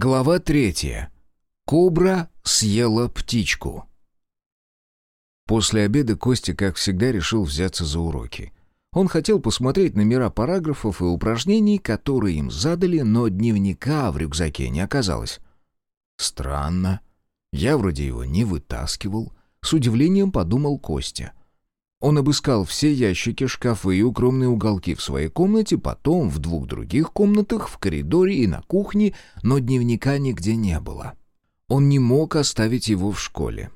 Глава третья. Кобра съела птичку. После обеда Костя, как всегда, решил взяться за уроки. Он хотел посмотреть номера параграфов и упражнений, которые им задали, но дневника в рюкзаке не оказалось. Странно. Я вроде его не вытаскивал. С удивлением подумал Костя. Он обыскал все ящики, шкафы и укромные уголки в своей комнате, потом в двух других комнатах, в коридоре и на кухне, но дневника нигде не было. Он не мог оставить его в школе.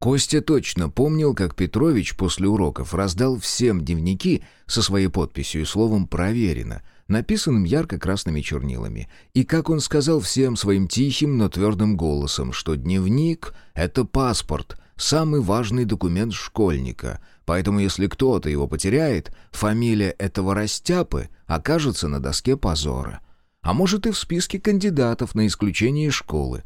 Костя точно помнил, как Петрович после уроков раздал всем дневники со своей подписью и словом «проверено», написанным ярко-красными чернилами, и как он сказал всем своим тихим, но твердым голосом, что дневник — это паспорт, самый важный документ школьника, поэтому если кто-то его потеряет, фамилия этого растяпы окажется на доске позора. А может и в списке кандидатов на исключение из школы.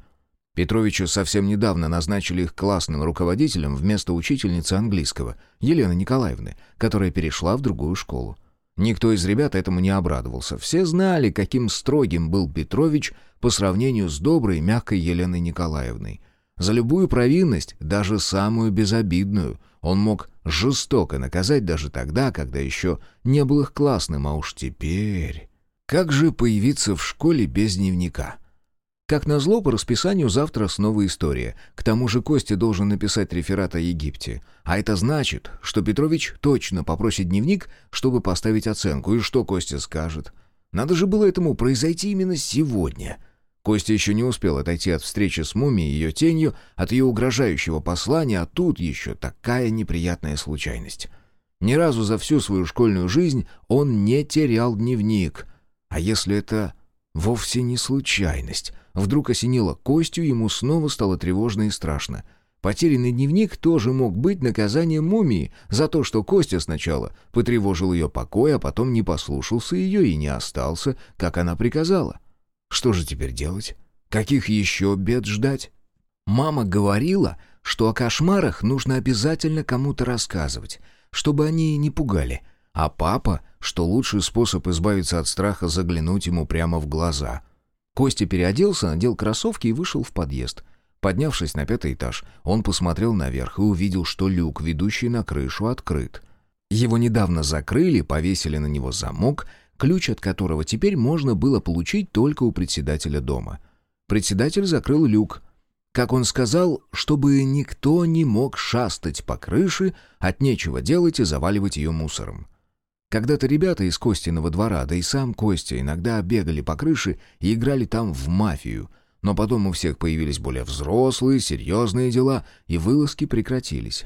Петровича совсем недавно назначили их классным руководителем вместо учительницы английского, Елены Николаевны, которая перешла в другую школу. Никто из ребят этому не обрадовался. Все знали, каким строгим был Петрович по сравнению с доброй, мягкой Еленой Николаевной. За любую провинность, даже самую безобидную, он мог жестоко наказать даже тогда, когда еще не был их классным, а уж теперь... Как же появиться в школе без дневника? Как назло, по расписанию завтра снова история. К тому же Костя должен написать реферат о Египте. А это значит, что Петрович точно попросит дневник, чтобы поставить оценку. И что Костя скажет? Надо же было этому произойти именно сегодня. Костя еще не успел отойти от встречи с мумией и ее тенью, от ее угрожающего послания, а тут еще такая неприятная случайность. Ни разу за всю свою школьную жизнь он не терял дневник. А если это вовсе не случайность? Вдруг осенило Костю, ему снова стало тревожно и страшно. Потерянный дневник тоже мог быть наказанием мумии за то, что Костя сначала потревожил ее покой, а потом не послушался ее и не остался, как она приказала. Что же теперь делать? Каких еще бед ждать? Мама говорила, что о кошмарах нужно обязательно кому-то рассказывать, чтобы они не пугали. А папа, что лучший способ избавиться от страха заглянуть ему прямо в глаза. Костя переоделся, надел кроссовки и вышел в подъезд. Поднявшись на пятый этаж, он посмотрел наверх и увидел, что люк, ведущий на крышу, открыт. Его недавно закрыли, повесили на него замок — ключ от которого теперь можно было получить только у председателя дома. Председатель закрыл люк. Как он сказал, чтобы никто не мог шастать по крыше, от нечего делать и заваливать ее мусором. Когда-то ребята из Костиного двора, да и сам Костя, иногда бегали по крыше и играли там в мафию, но потом у всех появились более взрослые, серьезные дела, и вылазки прекратились.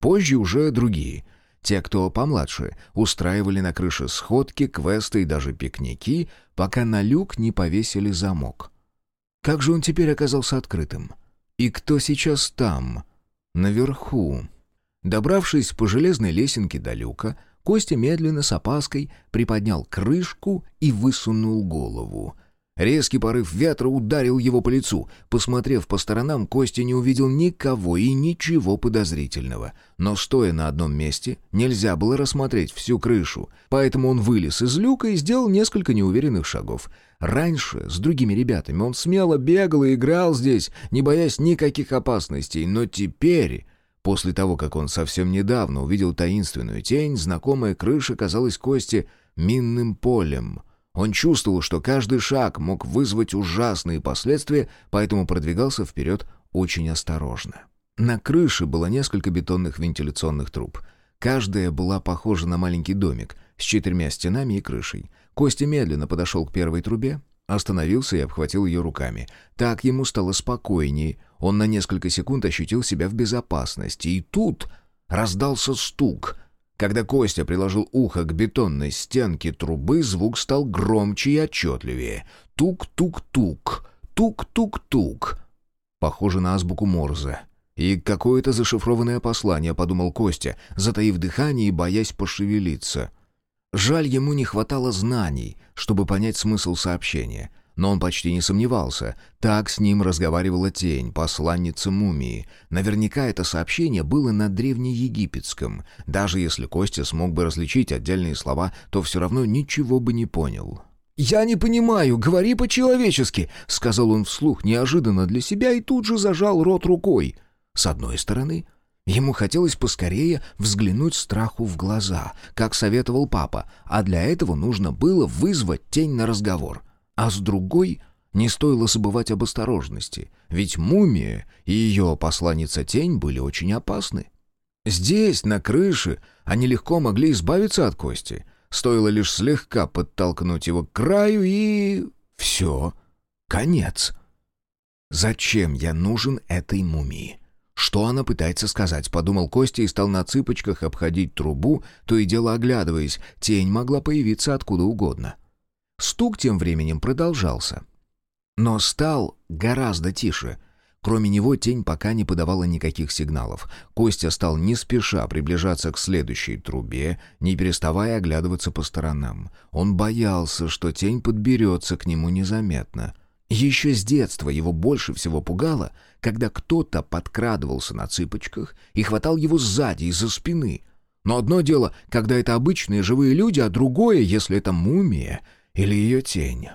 Позже уже другие — те, кто помладше, устраивали на крыше сходки, квесты и даже пикники, пока на люк не повесили замок. Как же он теперь оказался открытым? И кто сейчас там? Наверху. Добравшись по железной лесенке до люка, Костя медленно с опаской приподнял крышку и высунул голову — Резкий порыв ветра ударил его по лицу. Посмотрев по сторонам, Костя не увидел никого и ничего подозрительного. Но стоя на одном месте, нельзя было рассмотреть всю крышу, поэтому он вылез из люка и сделал несколько неуверенных шагов. Раньше с другими ребятами он смело бегал и играл здесь, не боясь никаких опасностей, но теперь... После того, как он совсем недавно увидел таинственную тень, знакомая крыша казалась Косте минным полем — он чувствовал, что каждый шаг мог вызвать ужасные последствия, поэтому продвигался вперед очень осторожно. На крыше было несколько бетонных вентиляционных труб. Каждая была похожа на маленький домик с четырьмя стенами и крышей. Костя медленно подошел к первой трубе, остановился и обхватил ее руками. Так ему стало спокойнее. Он на несколько секунд ощутил себя в безопасности. И тут раздался стук — когда Костя приложил ухо к бетонной стенке трубы, звук стал громче и отчетливее. Тук-тук-тук, тук-тук-тук. Похоже на азбуку Морзе. И какое-то зашифрованное послание, подумал Костя, затаив дыхание и боясь пошевелиться. Жаль, ему не хватало знаний, чтобы понять смысл сообщения. Но он почти не сомневался. Так с ним разговаривала тень, посланница мумии. Наверняка это сообщение было на древнеегипетском. Даже если Костя смог бы различить отдельные слова, то все равно ничего бы не понял. «Я не понимаю, говори по-человечески», — сказал он вслух неожиданно для себя и тут же зажал рот рукой. С одной стороны, ему хотелось поскорее взглянуть страху в глаза, как советовал папа, а для этого нужно было вызвать тень на разговор. А с другой, не стоило забывать об осторожности, ведь мумия и ее посланница тень были очень опасны. Здесь, на крыше, они легко могли избавиться от кости — Стоило лишь слегка подтолкнуть его к краю, и... все. Конец. «Зачем я нужен этой мумии?» «Что она пытается сказать?» — подумал Костя и стал на цыпочках обходить трубу, то и дело оглядываясь. Тень могла появиться откуда угодно. Стук тем временем продолжался. Но стал гораздо тише — Кроме него тень пока не подавала никаких сигналов. Костя стал не спеша приближаться к следующей трубе, не переставая оглядываться по сторонам. Он боялся, что тень подберется к нему незаметно. Еще с детства его больше всего пугало, когда кто-то подкрадывался на цыпочках и хватал его сзади, из-за спины. Но одно дело, когда это обычные живые люди, а другое, если это мумия или ее тень.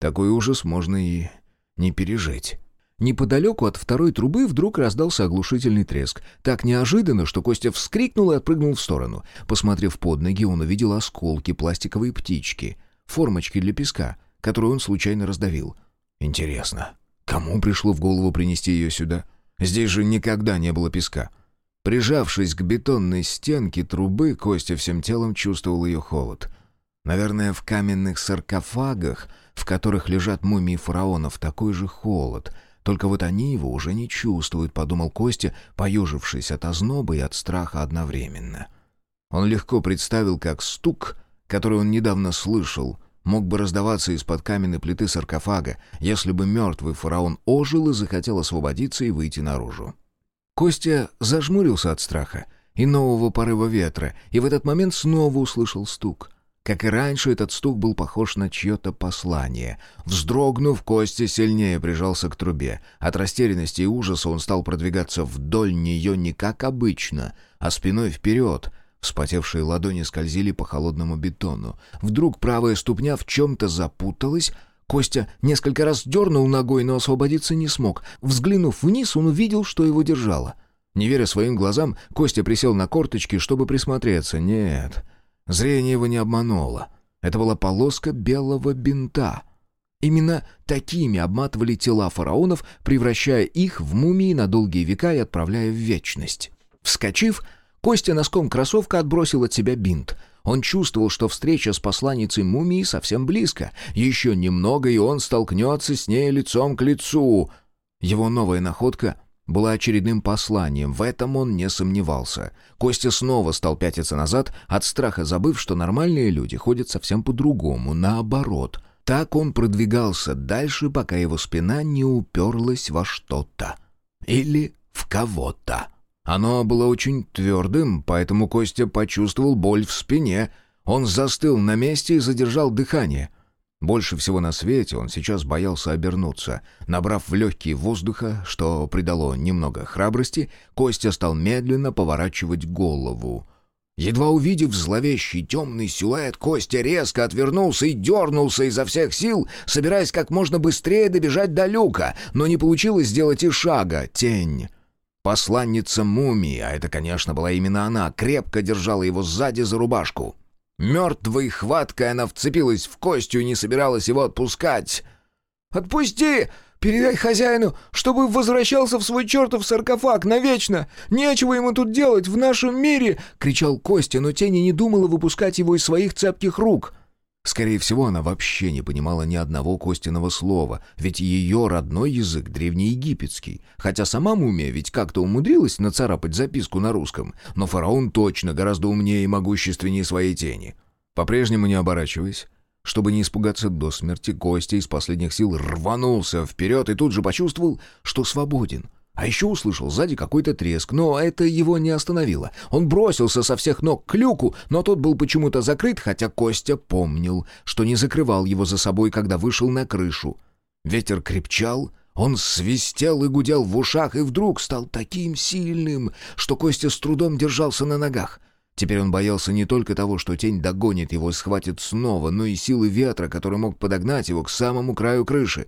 Такой ужас можно и не пережить. Неподалеку от второй трубы вдруг раздался оглушительный треск. Так неожиданно, что Костя вскрикнул и отпрыгнул в сторону. Посмотрев под ноги, он увидел осколки пластиковой птички, формочки для песка, которую он случайно раздавил. Интересно, кому пришло в голову принести ее сюда? Здесь же никогда не было песка. Прижавшись к бетонной стенке трубы, Костя всем телом чувствовал ее холод. Наверное, в каменных саркофагах, в которых лежат мумии фараонов, такой же холод — только вот они его уже не чувствуют, подумал Костя, поежившись от озноба и от страха одновременно. Он легко представил, как стук, который он недавно слышал, мог бы раздаваться из-под каменной плиты саркофага, если бы мертвый фараон ожил и захотел освободиться и выйти наружу. Костя зажмурился от страха и нового порыва ветра, и в этот момент снова услышал стук — как и раньше, этот стук был похож на чье-то послание. Вздрогнув, Костя сильнее прижался к трубе. От растерянности и ужаса он стал продвигаться вдоль нее не как обычно, а спиной вперед. Вспотевшие ладони скользили по холодному бетону. Вдруг правая ступня в чем-то запуталась, Костя несколько раз дернул ногой, но освободиться не смог. Взглянув вниз, он увидел, что его держало. Не веря своим глазам, Костя присел на корточки, чтобы присмотреться. Нет, Зрение его не обмануло. Это была полоска белого бинта. Именно такими обматывали тела фараонов, превращая их в мумии на долгие века и отправляя в вечность. Вскочив, Костя носком кроссовка отбросил от себя бинт. Он чувствовал, что встреча с посланницей мумии совсем близко. Еще немного, и он столкнется с ней лицом к лицу. Его новая находка была очередным посланием, в этом он не сомневался. Костя снова стал пятиться назад, от страха забыв, что нормальные люди ходят совсем по-другому, наоборот. Так он продвигался дальше, пока его спина не уперлась во что-то. Или в кого-то. Оно было очень твердым, поэтому Костя почувствовал боль в спине. Он застыл на месте и задержал дыхание — больше всего на свете он сейчас боялся обернуться. Набрав в легкие воздуха, что придало немного храбрости, Костя стал медленно поворачивать голову. Едва увидев зловещий темный силуэт, Костя резко отвернулся и дернулся изо всех сил, собираясь как можно быстрее добежать до люка, но не получилось сделать и шага. Тень. Посланница мумии, а это, конечно, была именно она, крепко держала его сзади за рубашку. Мертвой хваткой она вцепилась в Костю и не собиралась его отпускать. «Отпусти! Передай хозяину, чтобы возвращался в свой чертов саркофаг навечно! Нечего ему тут делать в нашем мире!» — кричал Костя, но Тени не думала выпускать его из своих цепких рук. Скорее всего, она вообще не понимала ни одного Костиного слова, ведь ее родной язык древнеегипетский. Хотя сама мумия ведь как-то умудрилась нацарапать записку на русском, но фараон точно гораздо умнее и могущественнее своей тени. По-прежнему не оборачиваясь, чтобы не испугаться до смерти, Костя из последних сил рванулся вперед и тут же почувствовал, что свободен — а еще услышал сзади какой-то треск, но это его не остановило. Он бросился со всех ног к люку, но тот был почему-то закрыт, хотя Костя помнил, что не закрывал его за собой, когда вышел на крышу. Ветер крепчал, он свистел и гудел в ушах, и вдруг стал таким сильным, что Костя с трудом держался на ногах. Теперь он боялся не только того, что тень догонит его и схватит снова, но и силы ветра, который мог подогнать его к самому краю крыши.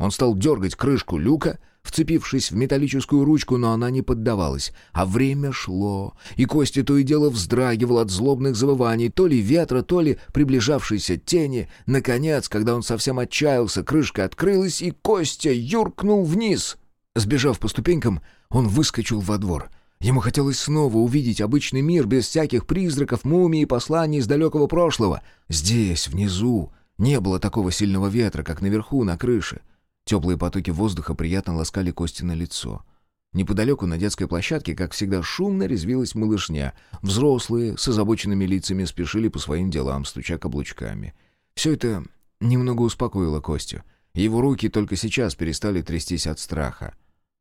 Он стал дергать крышку люка, вцепившись в металлическую ручку, но она не поддавалась. А время шло, и Костя то и дело вздрагивал от злобных завываний, то ли ветра, то ли приближавшейся тени. Наконец, когда он совсем отчаялся, крышка открылась, и Костя юркнул вниз. Сбежав по ступенькам, он выскочил во двор. Ему хотелось снова увидеть обычный мир без всяких призраков, мумий и посланий из далекого прошлого. Здесь, внизу, не было такого сильного ветра, как наверху, на крыше. Теплые потоки воздуха приятно ласкали кости на лицо. Неподалеку на детской площадке, как всегда, шумно резвилась малышня. Взрослые с озабоченными лицами спешили по своим делам, стуча каблучками. Все это немного успокоило Костю. Его руки только сейчас перестали трястись от страха.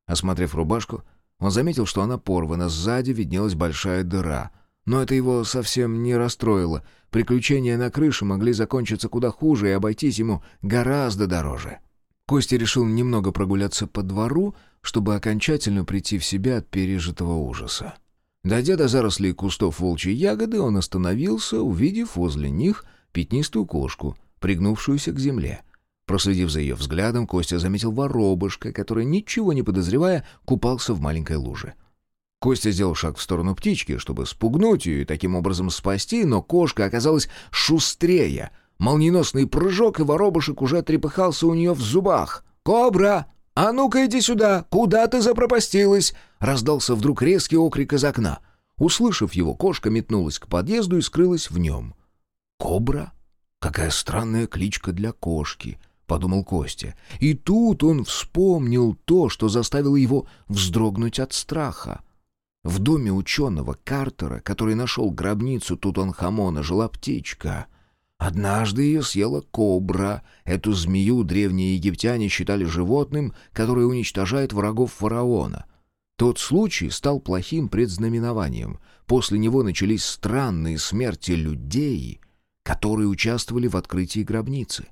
Осмотрев рубашку, он заметил, что она порвана, сзади виднелась большая дыра. Но это его совсем не расстроило. Приключения на крыше могли закончиться куда хуже и обойтись ему гораздо дороже. Костя решил немного прогуляться по двору, чтобы окончательно прийти в себя от пережитого ужаса. Дойдя до зарослей кустов волчьей ягоды, он остановился, увидев возле них пятнистую кошку, пригнувшуюся к земле. Проследив за ее взглядом, Костя заметил воробушка, который, ничего не подозревая, купался в маленькой луже. Костя сделал шаг в сторону птички, чтобы спугнуть ее и таким образом спасти, но кошка оказалась шустрее — Молниеносный прыжок, и воробушек уже трепыхался у нее в зубах. «Кобра! А ну-ка иди сюда! Куда ты запропастилась?» Раздался вдруг резкий окрик из окна. Услышав его, кошка метнулась к подъезду и скрылась в нем. «Кобра? Какая странная кличка для кошки!» — подумал Костя. И тут он вспомнил то, что заставило его вздрогнуть от страха. В доме ученого Картера, который нашел гробницу Тутанхамона, жила птичка — Однажды ее съела кобра. Эту змею древние египтяне считали животным, которое уничтожает врагов фараона. Тот случай стал плохим предзнаменованием. После него начались странные смерти людей, которые участвовали в открытии гробницы.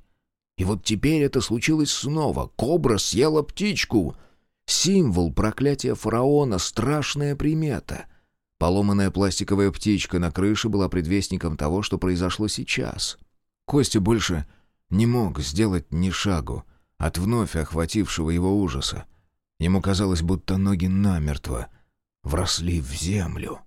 И вот теперь это случилось снова. Кобра съела птичку. Символ проклятия фараона — страшная примета — Поломанная пластиковая птичка на крыше была предвестником того, что произошло сейчас. Костя больше не мог сделать ни шагу от вновь охватившего его ужаса. Ему казалось, будто ноги намертво вросли в землю.